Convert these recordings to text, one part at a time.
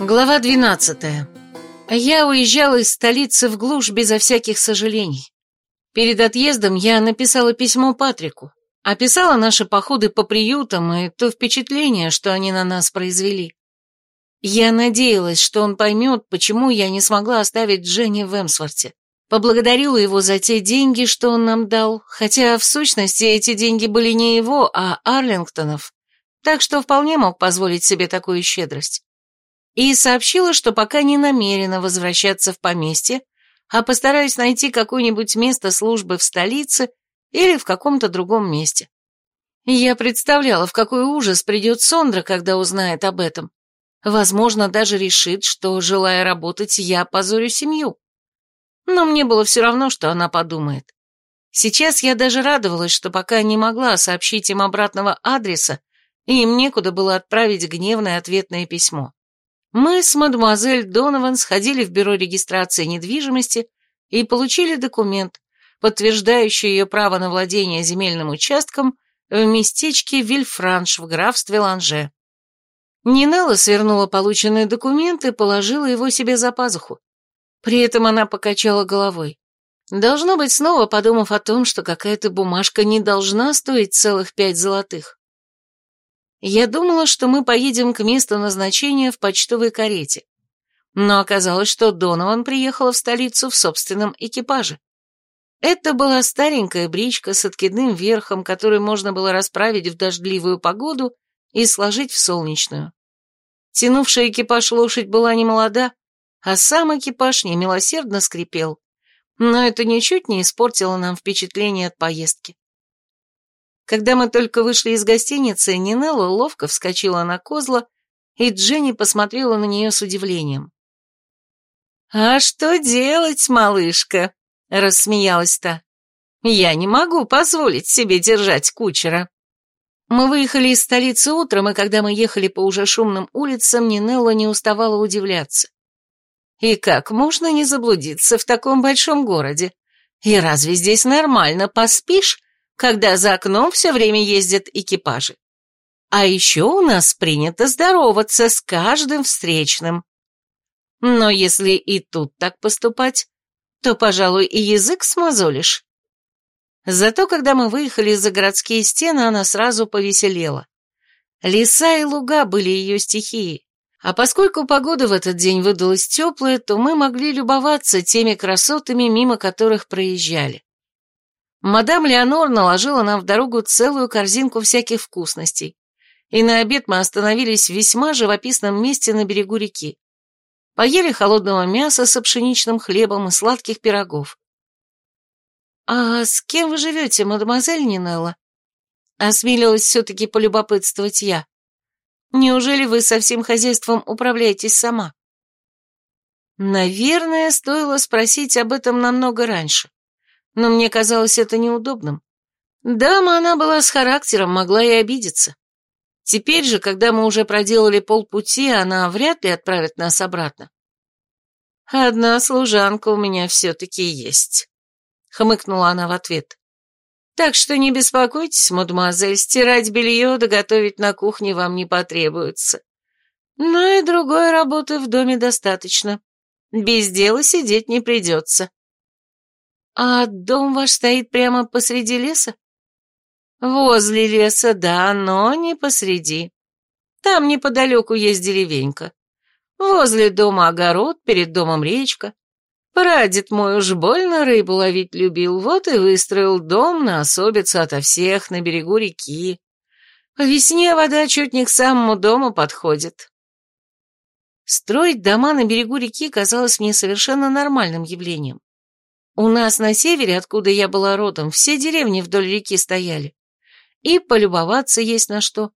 Глава 12. Я уезжала из столицы в глушь безо всяких сожалений. Перед отъездом я написала письмо Патрику, описала наши походы по приютам и то впечатление, что они на нас произвели. Я надеялась, что он поймет, почему я не смогла оставить Дженни в Эмсворте. Поблагодарила его за те деньги, что он нам дал, хотя в сущности эти деньги были не его, а Арлингтонов, так что вполне мог позволить себе такую щедрость и сообщила, что пока не намерена возвращаться в поместье, а постараюсь найти какое-нибудь место службы в столице или в каком-то другом месте. Я представляла, в какой ужас придет Сондра, когда узнает об этом. Возможно, даже решит, что, желая работать, я позорю семью. Но мне было все равно, что она подумает. Сейчас я даже радовалась, что пока не могла сообщить им обратного адреса, и им некуда было отправить гневное ответное письмо. Мы с мадемуазель Донован сходили в бюро регистрации недвижимости и получили документ, подтверждающий ее право на владение земельным участком в местечке Вильфранш в графстве Ланже. Нинелла свернула полученный документ и положила его себе за пазуху. При этом она покачала головой. Должно быть, снова подумав о том, что какая-то бумажка не должна стоить целых пять золотых. Я думала, что мы поедем к месту назначения в почтовой карете. Но оказалось, что Донован приехала в столицу в собственном экипаже. Это была старенькая бричка с откидным верхом, который можно было расправить в дождливую погоду и сложить в солнечную. Тянувшая экипаж лошадь была не молода, а сам экипаж немилосердно скрипел. Но это ничуть не испортило нам впечатление от поездки. Когда мы только вышли из гостиницы, Нинелла ловко вскочила на козла, и Дженни посмотрела на нее с удивлением. «А что делать, малышка?» — рассмеялась та. «Я не могу позволить себе держать кучера». Мы выехали из столицы утром, и когда мы ехали по уже шумным улицам, Нинелла не уставала удивляться. «И как можно не заблудиться в таком большом городе? И разве здесь нормально поспишь, когда за окном все время ездят экипажи. А еще у нас принято здороваться с каждым встречным. Но если и тут так поступать, то, пожалуй, и язык смазолишь. Зато, когда мы выехали за городские стены, она сразу повеселела. Леса и луга были ее стихией, а поскольку погода в этот день выдалась теплая, то мы могли любоваться теми красотами, мимо которых проезжали. Мадам Леонор наложила нам в дорогу целую корзинку всяких вкусностей, и на обед мы остановились в весьма живописном месте на берегу реки. Поели холодного мяса с пшеничным хлебом и сладких пирогов. «А с кем вы живете, мадемуазель Нинелла?» Осмелилась все-таки полюбопытствовать я. «Неужели вы со всем хозяйством управляетесь сама?» Наверное, стоило спросить об этом намного раньше но мне казалось это неудобным. Дама она была с характером, могла и обидеться. Теперь же, когда мы уже проделали полпути, она вряд ли отправит нас обратно. «Одна служанка у меня все-таки есть», — хмыкнула она в ответ. «Так что не беспокойтесь, мадемуазель, стирать белье да готовить на кухне вам не потребуется. Но и другой работы в доме достаточно. Без дела сидеть не придется». «А дом ваш стоит прямо посреди леса?» «Возле леса, да, но не посреди. Там неподалеку есть деревенька. Возле дома огород, перед домом речка. Прадед мой уж больно рыбу ловить любил, вот и выстроил дом на особицу ото всех на берегу реки. По весне вода чуть не к самому дому подходит». Строить дома на берегу реки казалось мне совершенно нормальным явлением. У нас на севере, откуда я была родом, все деревни вдоль реки стояли. И полюбоваться есть на что.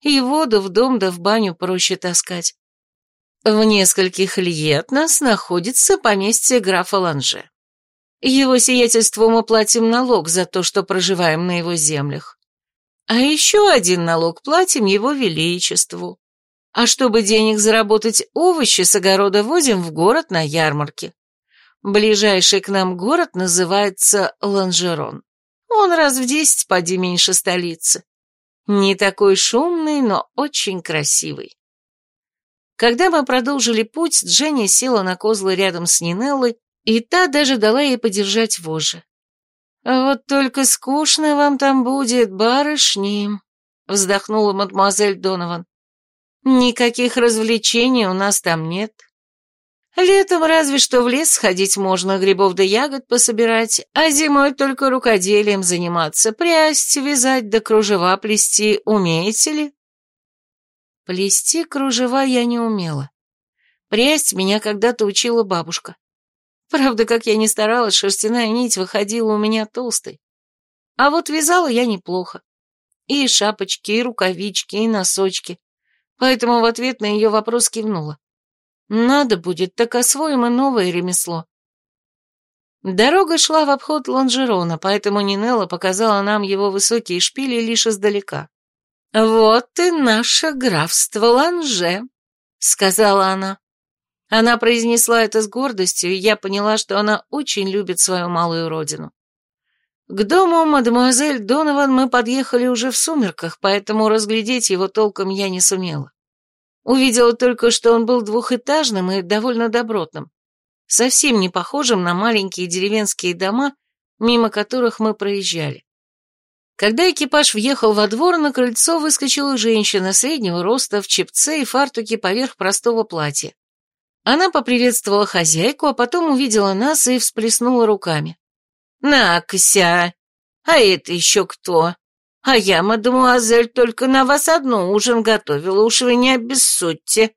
И воду в дом да в баню проще таскать. В нескольких лье от нас находится поместье графа Ланже. Его сиятельству мы платим налог за то, что проживаем на его землях. А еще один налог платим его величеству. А чтобы денег заработать, овощи с огорода возим в город на ярмарке. Ближайший к нам город называется Ланжерон. Он раз в десять поди меньше столицы. Не такой шумный, но очень красивый. Когда мы продолжили путь, Дженни села на козлы рядом с Нинеллой, и та даже дала ей подержать вожжи. «Вот только скучно вам там будет, барышни», — вздохнула мадемуазель Донован. «Никаких развлечений у нас там нет. Летом разве что в лес сходить можно, грибов да ягод пособирать, а зимой только рукоделием заниматься, прясть, вязать да кружева плести умеете ли?» Плести кружева я не умела. Прясть меня когда-то учила бабушка. Правда, как я ни старалась, шерстяная нить выходила у меня толстой. А вот вязала я неплохо. И шапочки, и рукавички, и носочки. Поэтому в ответ на ее вопрос кивнула. Надо будет, так освоим и новое ремесло. Дорога шла в обход Ланжерона, поэтому Нинелла показала нам его высокие шпили лишь издалека. «Вот и наше графство Ланже», — сказала она. Она произнесла это с гордостью, и я поняла, что она очень любит свою малую родину. К дому мадемуазель Донован мы подъехали уже в сумерках, поэтому разглядеть его толком я не сумела. Увидела только, что он был двухэтажным и довольно добротным, совсем не похожим на маленькие деревенские дома, мимо которых мы проезжали. Когда экипаж въехал во двор, на крыльцо выскочила женщина среднего роста в чепце и фартуке поверх простого платья. Она поприветствовала хозяйку, а потом увидела нас и всплеснула руками. «На-кся! А это еще кто? А я, мадемуазель, только на вас одну ужин готовила, уж вы не обессудьте!»